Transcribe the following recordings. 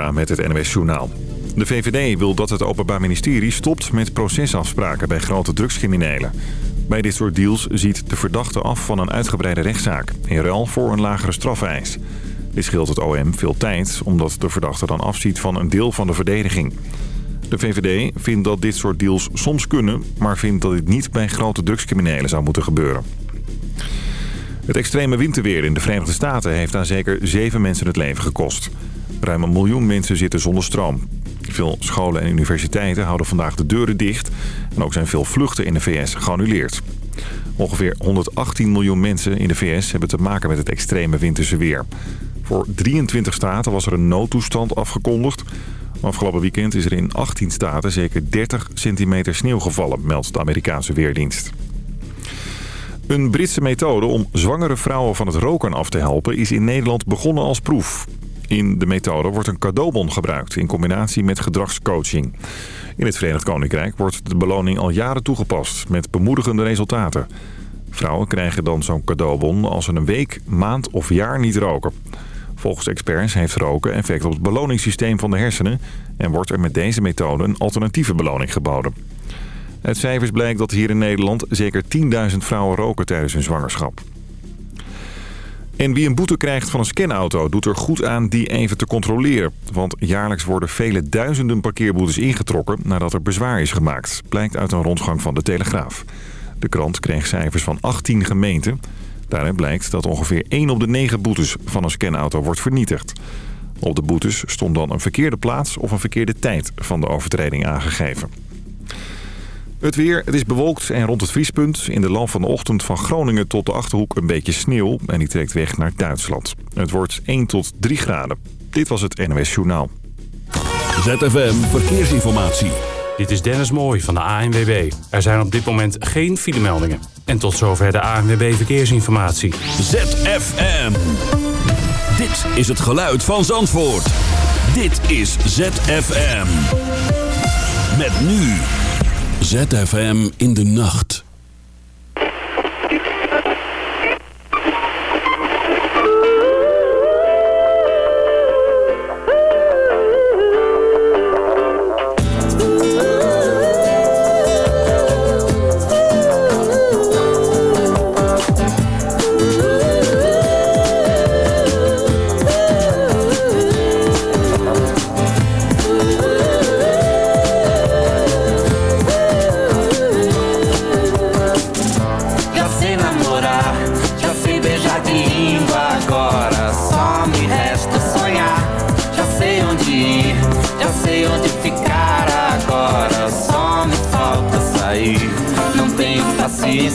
Met het NWS Journaal. De VVD wil dat het Openbaar Ministerie stopt met procesafspraken bij grote drugscriminelen. Bij dit soort deals ziet de verdachte af van een uitgebreide rechtszaak... in ruil voor een lagere strafeis. Dit scheelt het OM veel tijd, omdat de verdachte dan afziet van een deel van de verdediging. De VVD vindt dat dit soort deals soms kunnen... maar vindt dat dit niet bij grote drugscriminelen zou moeten gebeuren. Het extreme winterweer in de Verenigde Staten heeft aan zeker zeven mensen het leven gekost. Ruim een miljoen mensen zitten zonder stroom. Veel scholen en universiteiten houden vandaag de deuren dicht. En ook zijn veel vluchten in de VS geannuleerd. Ongeveer 118 miljoen mensen in de VS hebben te maken met het extreme winterse weer. Voor 23 staten was er een noodtoestand afgekondigd. Afgelopen weekend is er in 18 staten zeker 30 centimeter sneeuw gevallen, meldt de Amerikaanse Weerdienst. Een Britse methode om zwangere vrouwen van het roken af te helpen is in Nederland begonnen als proef. In de methode wordt een cadeaubon gebruikt in combinatie met gedragscoaching. In het Verenigd Koninkrijk wordt de beloning al jaren toegepast met bemoedigende resultaten. Vrouwen krijgen dan zo'n cadeaubon als ze een week, maand of jaar niet roken. Volgens experts heeft roken effect op het beloningssysteem van de hersenen... en wordt er met deze methode een alternatieve beloning geboden. Uit cijfers blijkt dat hier in Nederland zeker 10.000 vrouwen roken tijdens hun zwangerschap. En wie een boete krijgt van een scanauto doet er goed aan die even te controleren. Want jaarlijks worden vele duizenden parkeerboetes ingetrokken nadat er bezwaar is gemaakt. Blijkt uit een rondgang van de Telegraaf. De krant kreeg cijfers van 18 gemeenten. Daaruit blijkt dat ongeveer 1 op de 9 boetes van een scanauto wordt vernietigd. Op de boetes stond dan een verkeerde plaats of een verkeerde tijd van de overtreding aangegeven. Het weer, het is bewolkt en rond het vriespunt. In de loop van de ochtend van Groningen tot de Achterhoek een beetje sneeuw. En die trekt weg naar Duitsland. Het wordt 1 tot 3 graden. Dit was het NOS Journaal. ZFM Verkeersinformatie. Dit is Dennis Mooij van de ANWB. Er zijn op dit moment geen filemeldingen. En tot zover de ANWB Verkeersinformatie. ZFM. Dit is het geluid van Zandvoort. Dit is ZFM. Met nu... ZFM in de nacht.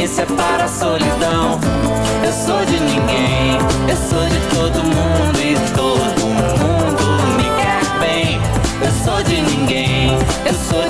delícia para a solidão. Eu sou de ninguém, eu sou de todo mundo e todo mundo me quer bem. Eu sou de ninguém, eu sou de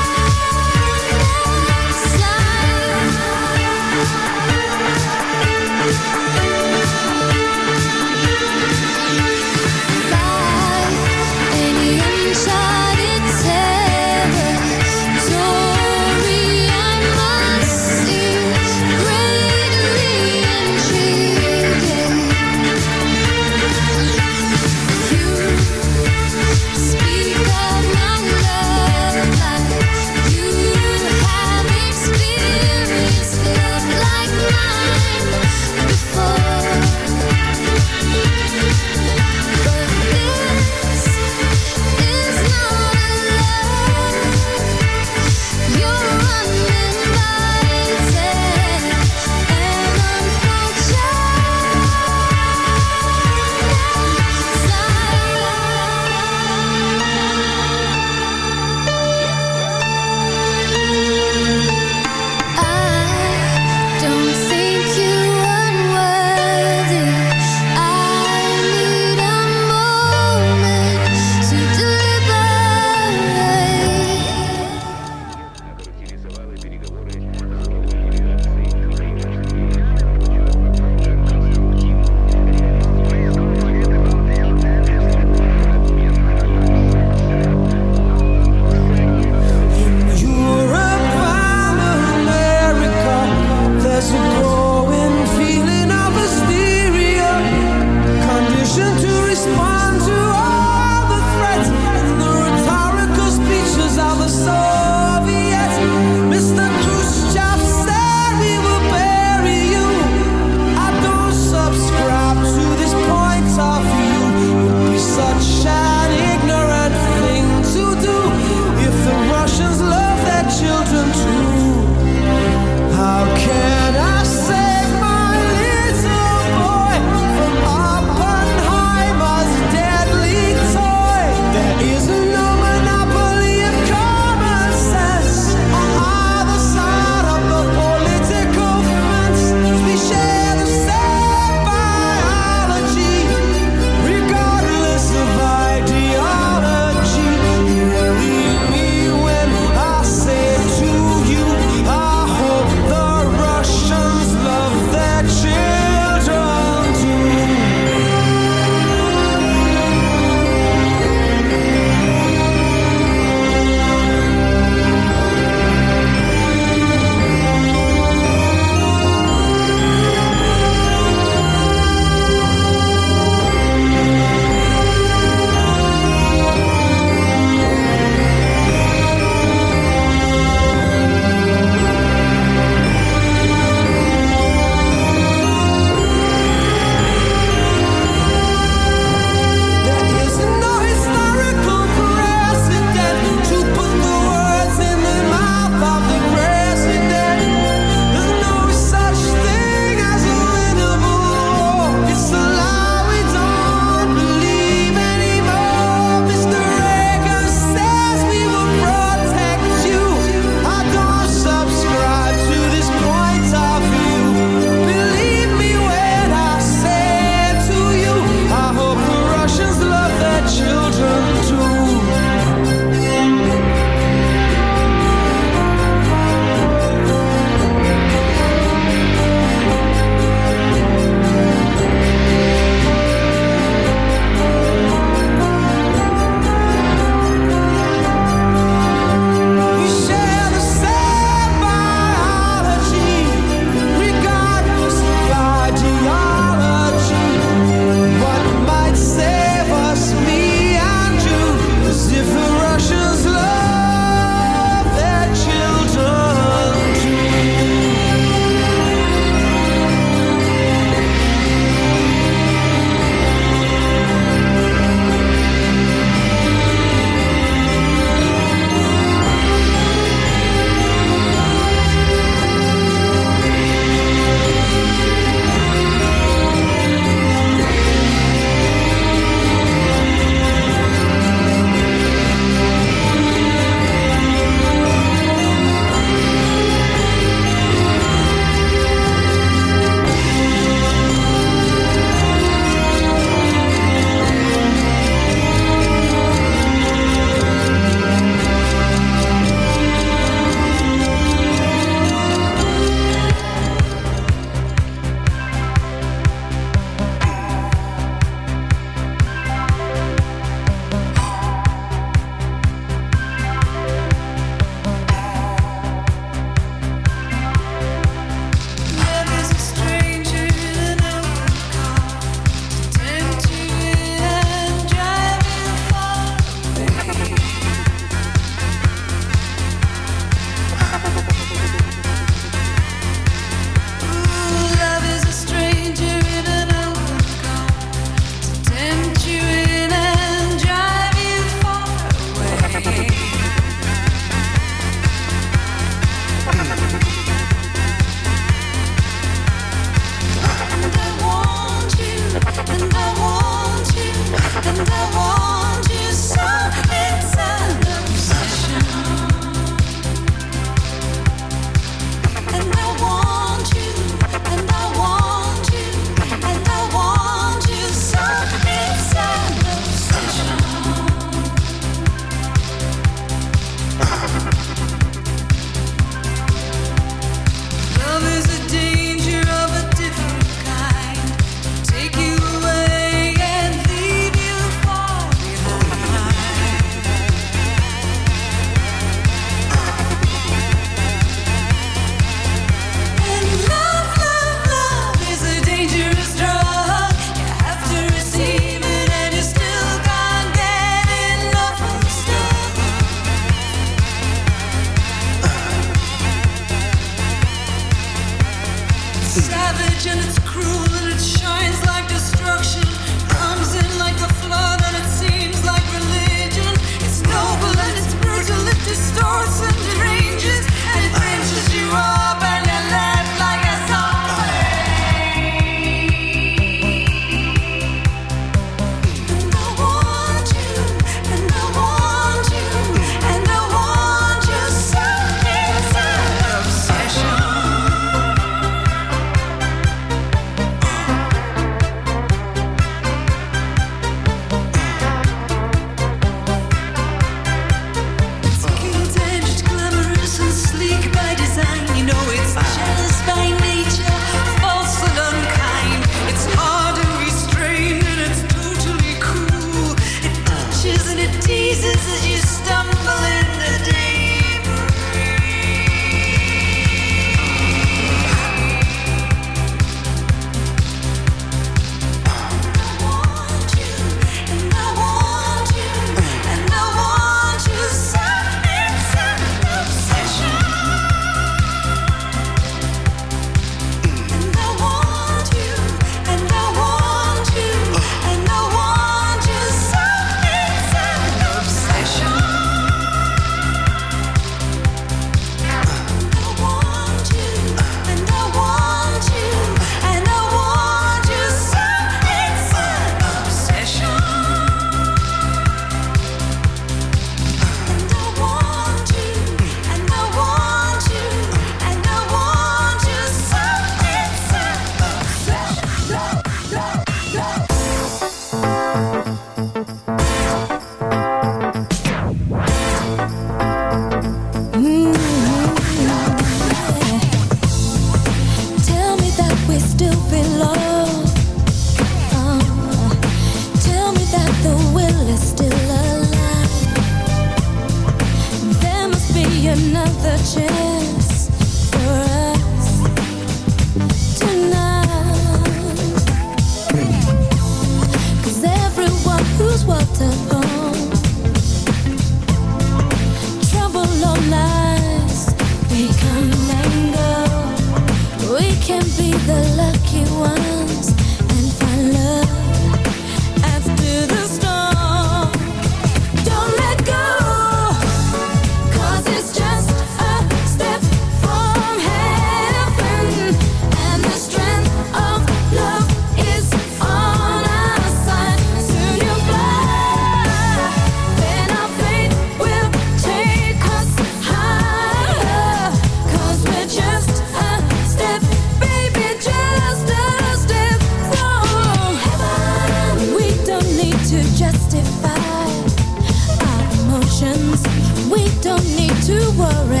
to worry.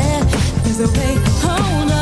There's a way, oh, hold on.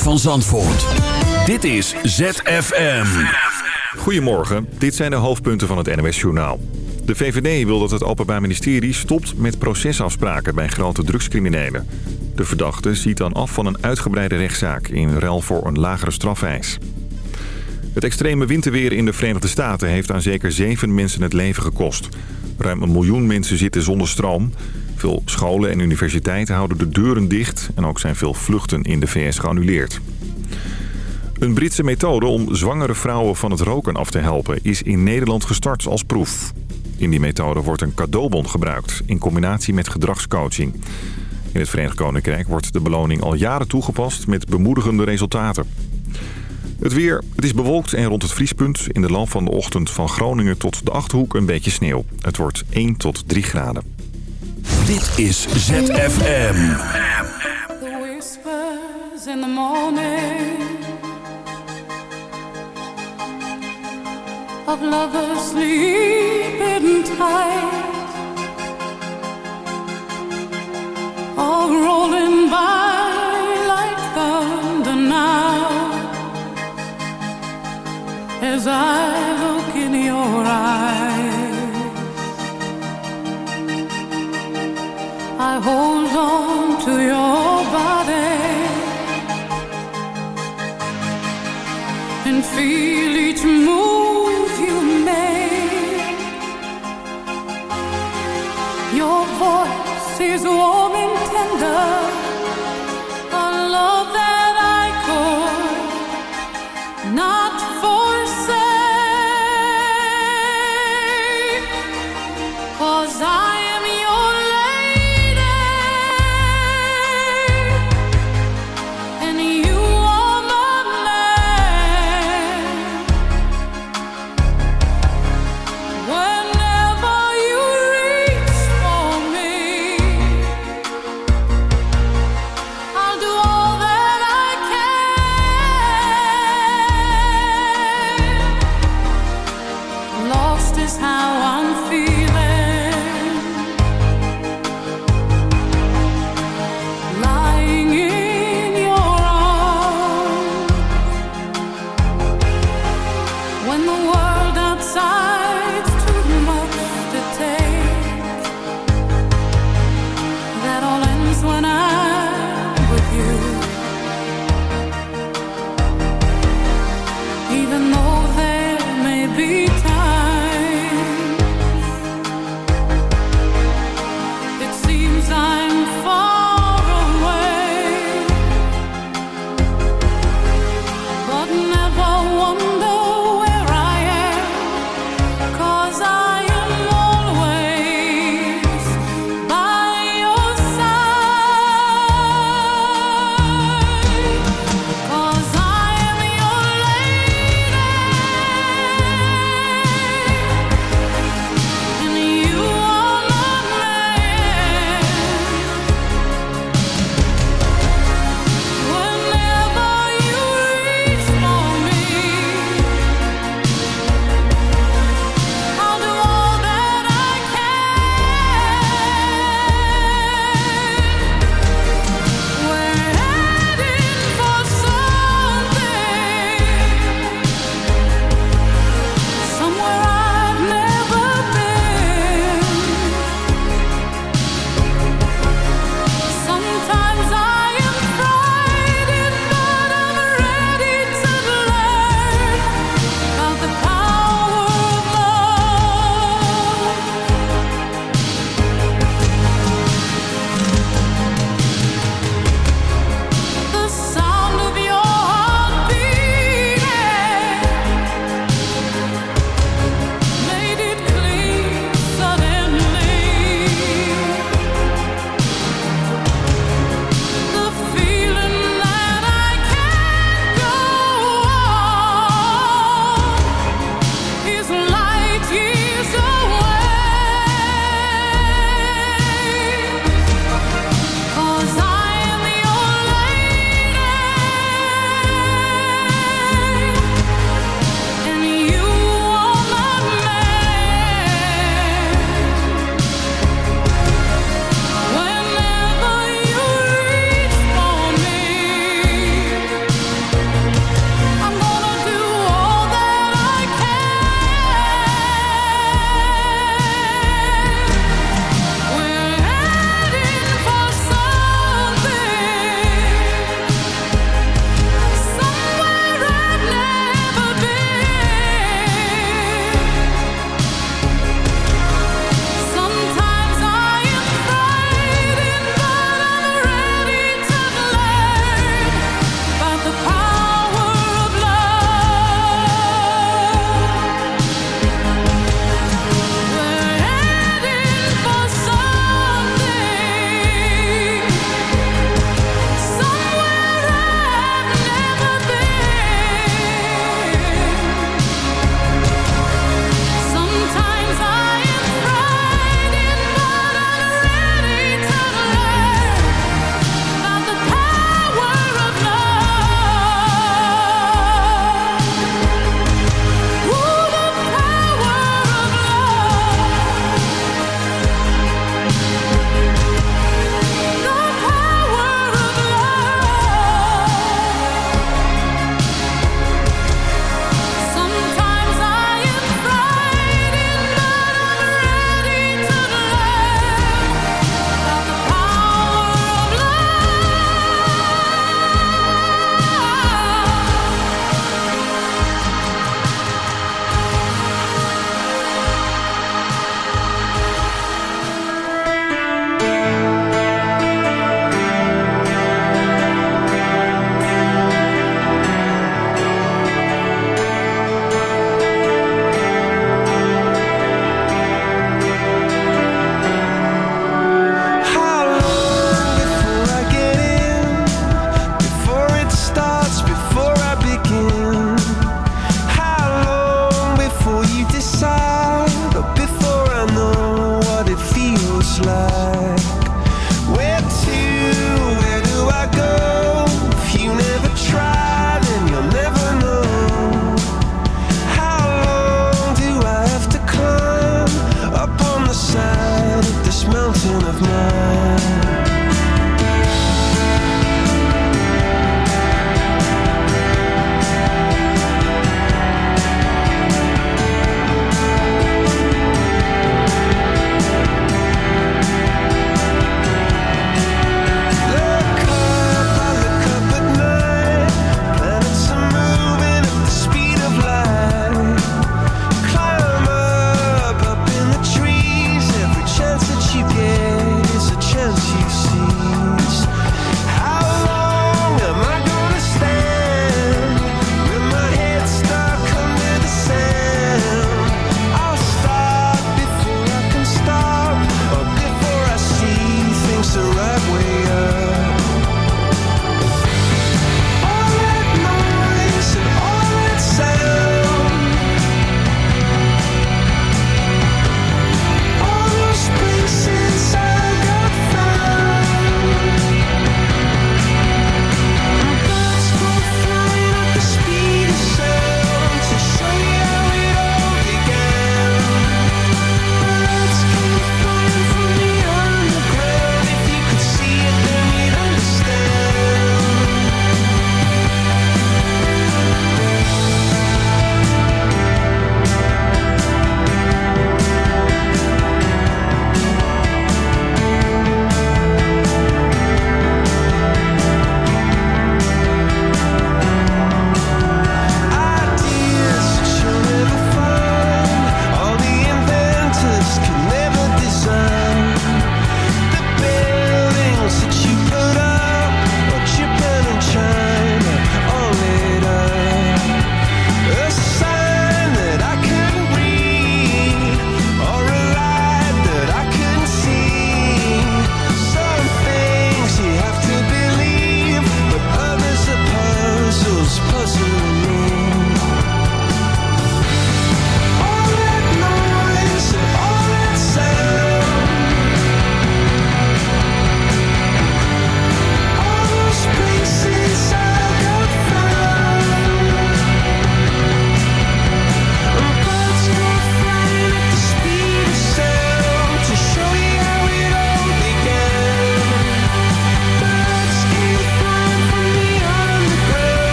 Van Zandvoort. Dit is ZFM. Goedemorgen, dit zijn de hoofdpunten van het NOS-journaal. De VVD wil dat het Openbaar Ministerie stopt met procesafspraken bij grote drugscriminelen. De verdachte ziet dan af van een uitgebreide rechtszaak in ruil voor een lagere strafeis. Het extreme winterweer in de Verenigde Staten heeft aan zeker zeven mensen het leven gekost. Ruim een miljoen mensen zitten zonder stroom. Scholen en universiteiten houden de deuren dicht en ook zijn veel vluchten in de VS geannuleerd. Een Britse methode om zwangere vrouwen van het roken af te helpen is in Nederland gestart als proef. In die methode wordt een cadeaubon gebruikt in combinatie met gedragscoaching. In het Verenigd Koninkrijk wordt de beloning al jaren toegepast met bemoedigende resultaten. Het weer. Het is bewolkt en rond het vriespunt. In de loop van de ochtend van Groningen tot de Achterhoek een beetje sneeuw. Het wordt 1 tot 3 graden. Dit is ZFM. The whispers in the morning of lovers sleeping tight, all rolling by like thunder now. As I to your seems I'm falling.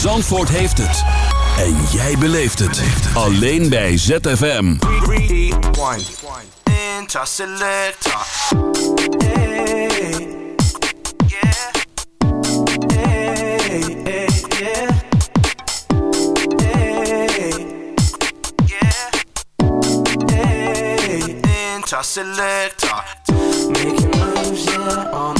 Zandvoort heeft het. En jij beleeft het. Alleen bij ZFM. Making moves, yeah, on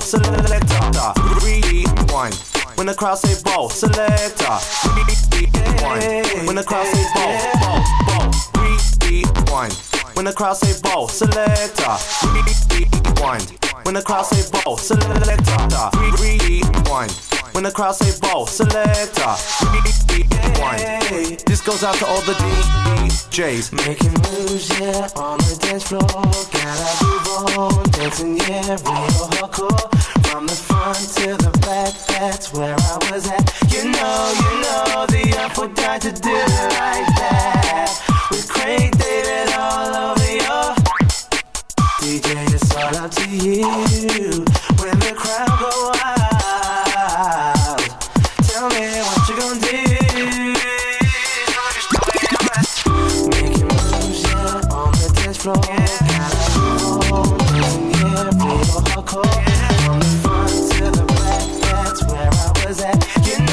Ball, selector. Rewind. When the crowd say ball, selector. Rewind. When the crowd say ball, ball, ball. Rewind. When the crowd say ball, selector. Rewind. When the crowd say ball, selector. Rewind. When the crowd say ball, selector. Rewind. This goes out to all the DJs. Making moves, yeah, on the dance floor. Gotta move on, dancing, yeah, real hardcore. From the front to the back, that's where I was at. You know, you know, the apple died to do it like that. With Craig David all over your DJ, it's all up to you. When the crowd go wild, tell me what you gonna do. Making moves, yeah, on the dance floor.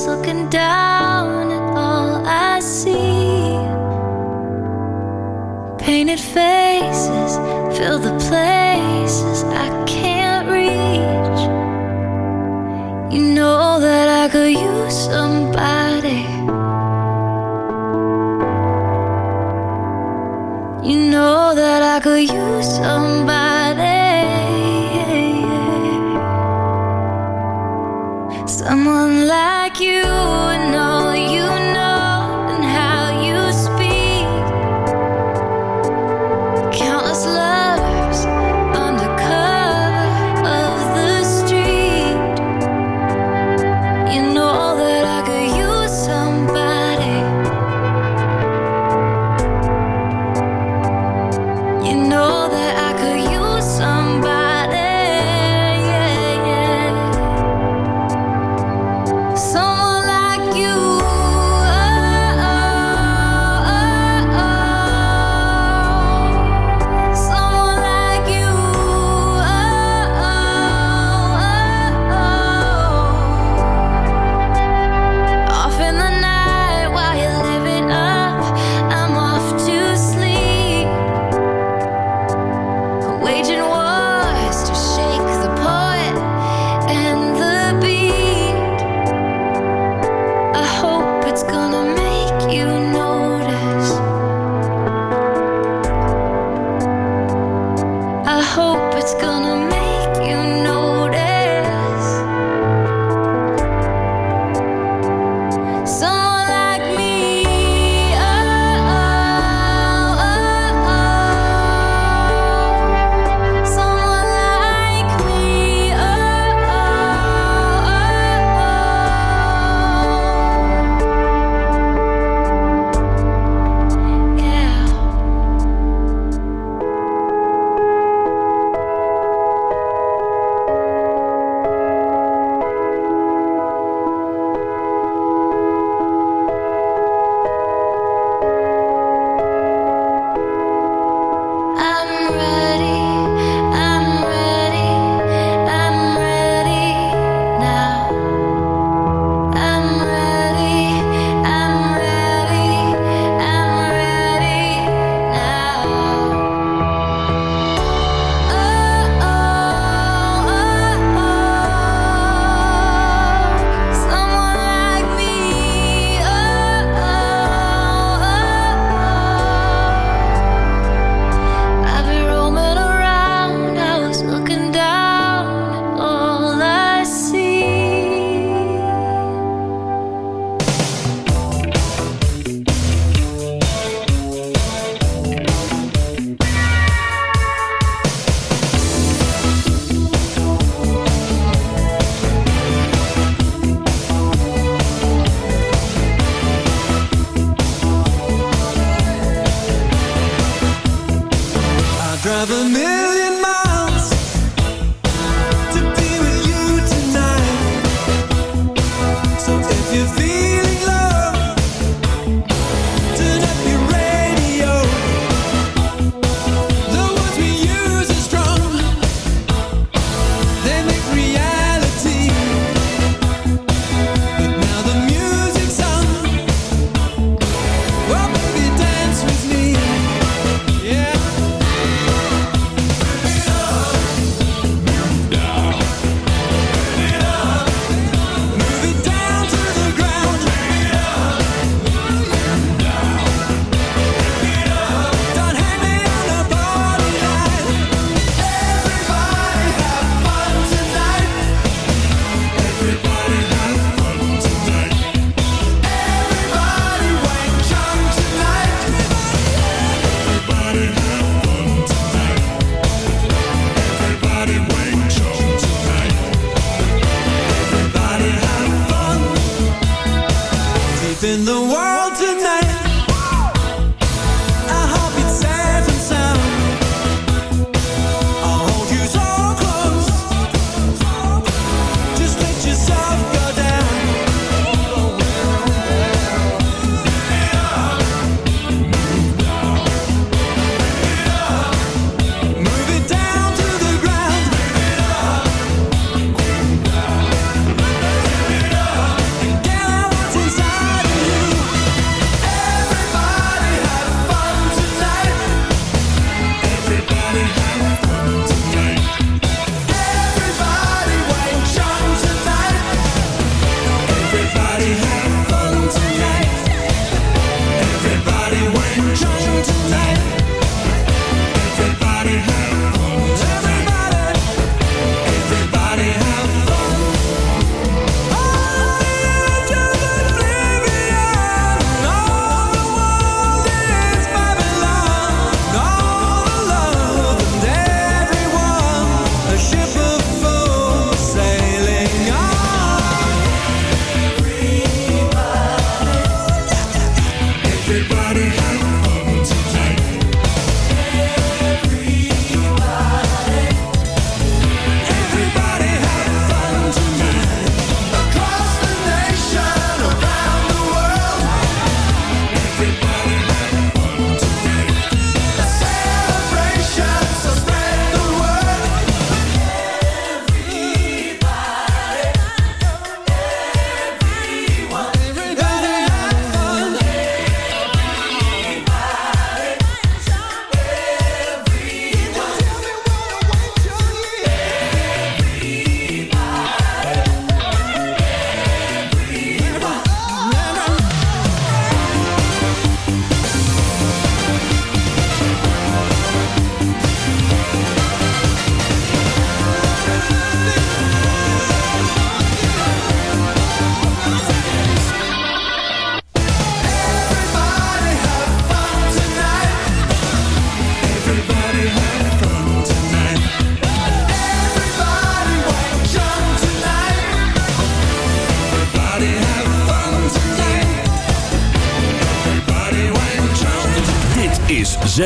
looking down at all I see. Painted face.